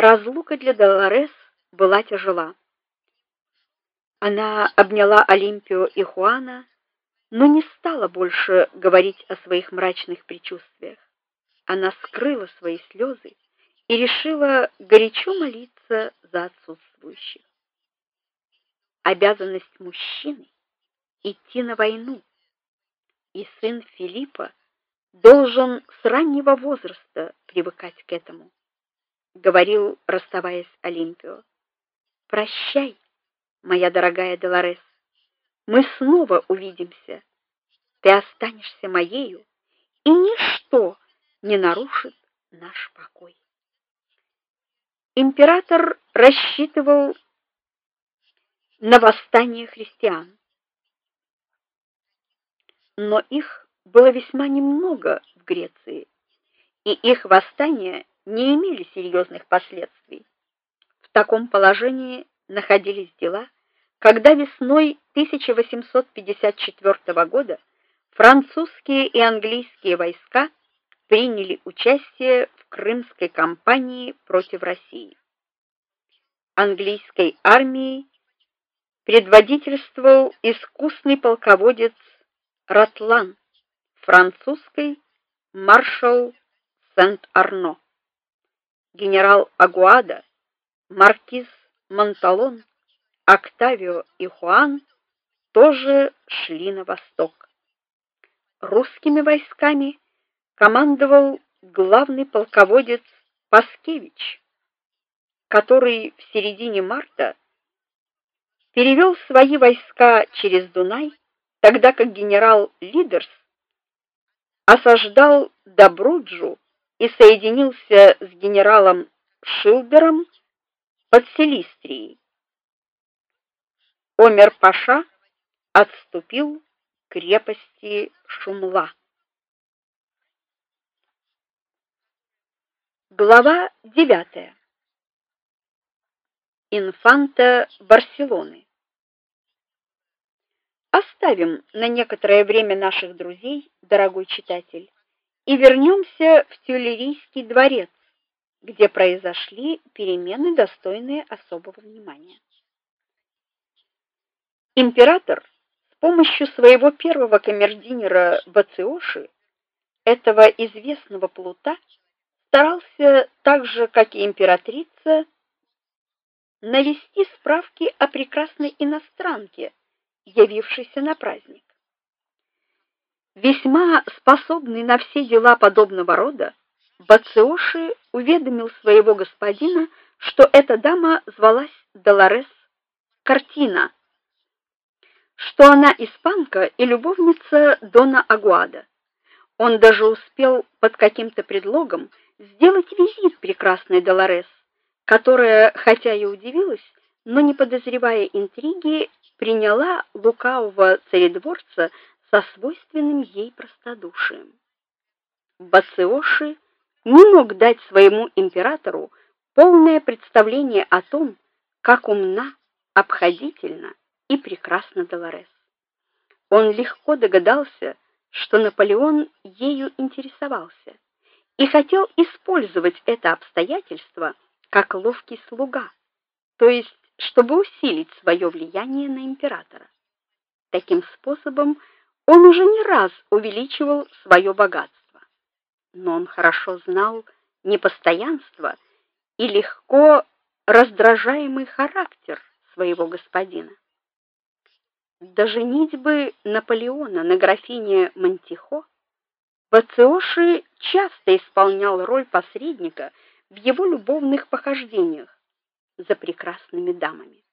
разлука для Долорес была тяжела. Она обняла Олимпио и Хуана, но не стала больше говорить о своих мрачных предчувствиях. Она скрыла свои слезы и решила горячо молиться за отсутствующих. Обязанность мужчины идти на войну, и сын Филиппа должен с раннего возраста привыкать к этому, говорил, расставаясь Олимпио. Прощай, моя дорогая Долорес. Мы снова увидимся. Ты останешься моею, и ничто не нарушит наш покой. Император рассчитывал на восстание христиан. Но их было весьма немного в Греции, и их восстания не имели серьезных последствий. В таком положении находились дела, когда весной 1854 года французские и английские войска приняли участие в Крымской кампании против России. Английской армией предводительствовал искусный полководец Ратлан, французской маршал Сент-Арно. Генерал Агуада, маркиз Монталон, Октавио и Хуан тоже шли на восток. Русскими войсками командовал главный полководец Паскевич, который в середине марта перевел свои войска через Дунай, тогда как генерал Лидерс осаждал Добруджу и соединился с генералом Шилдером под Селистрией. Омер Паша отступил к крепости Шумла. Глава 9. Инфанта Барселоны. Оставим на некоторое время наших друзей, дорогой читатель, и вернемся в Тюильрийский дворец, где произошли перемены, достойные особого внимания. Император с помощью своего первого камердинера Бациоши, этого известного плута, старался так же, как и императрица, навести справки о прекрасной иностранке, явившейся на праздник. Весьма способный на все дела подобного рода, Бациоши уведомил своего господина, что эта дама звалась Долорес Картина, что она испанка и любовница дона Агуада. Он даже успел под каким-то предлогом сделать визит прекрасной Долорес, которая, хотя и удивилась, но не подозревая интриги, приняла лукавого царедворца со свойственным ей простодушием. Бациоши не мог дать своему императору полное представление о том, как умна, обходительна и прекрасна Долорес. Он легко догадался, что Наполеон ею интересовался и хотел использовать это обстоятельство как ловкий слуга, то есть чтобы усилить свое влияние на императора. Таким способом он уже не раз увеличивал свое богатство. Но он хорошо знал непостоянство и легко раздражаемый характер своего господина. До женитьбы Наполеона на графине Монтихо Бациоши часто исполнял роль посредника в его любовных похождениях за прекрасными дамами.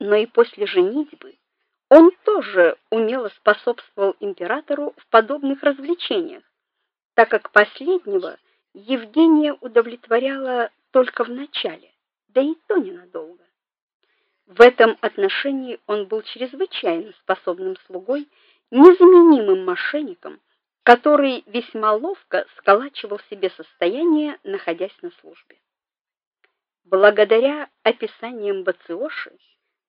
Но и после женитьбы он тоже умело способствовал императору в подобных развлечениях, так как последнего Евгения удовлетворяла только в начале, да и то ненадолго. В этом отношении он был чрезвычайно способным слугой, незаменимым мошенником, который весьма ловко сколачивал себе состояние, находясь на службе. Благодаря описаниям Бациоши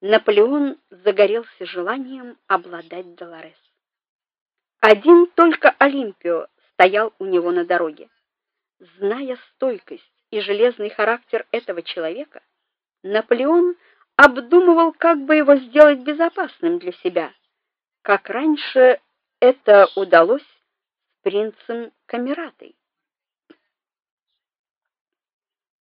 Наполеон загорелся желанием обладать Долорес. Один только Олимпио стоял у него на дороге. Зная стойкость и железный характер этого человека, Наполеон обдумывал, как бы его сделать безопасным для себя, как раньше это удалось с принцем Камератой.